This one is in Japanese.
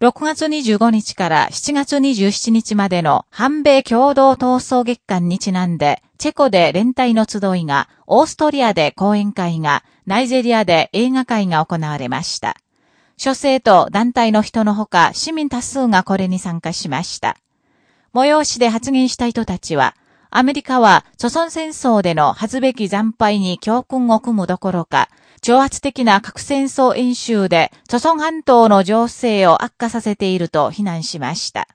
6月25日から7月27日までの反米共同闘争月間にちなんで、チェコで連帯の集いが、オーストリアで講演会が、ナイジェリアで映画会が行われました。諸生と団体の人のほか市民多数がこれに参加しました。催しで発言した人たちは、アメリカは、祖孫戦争での恥ずべき惨敗に教訓を組むどころか、挑発的な核戦争演習で、祖孫半島の情勢を悪化させていると非難しました。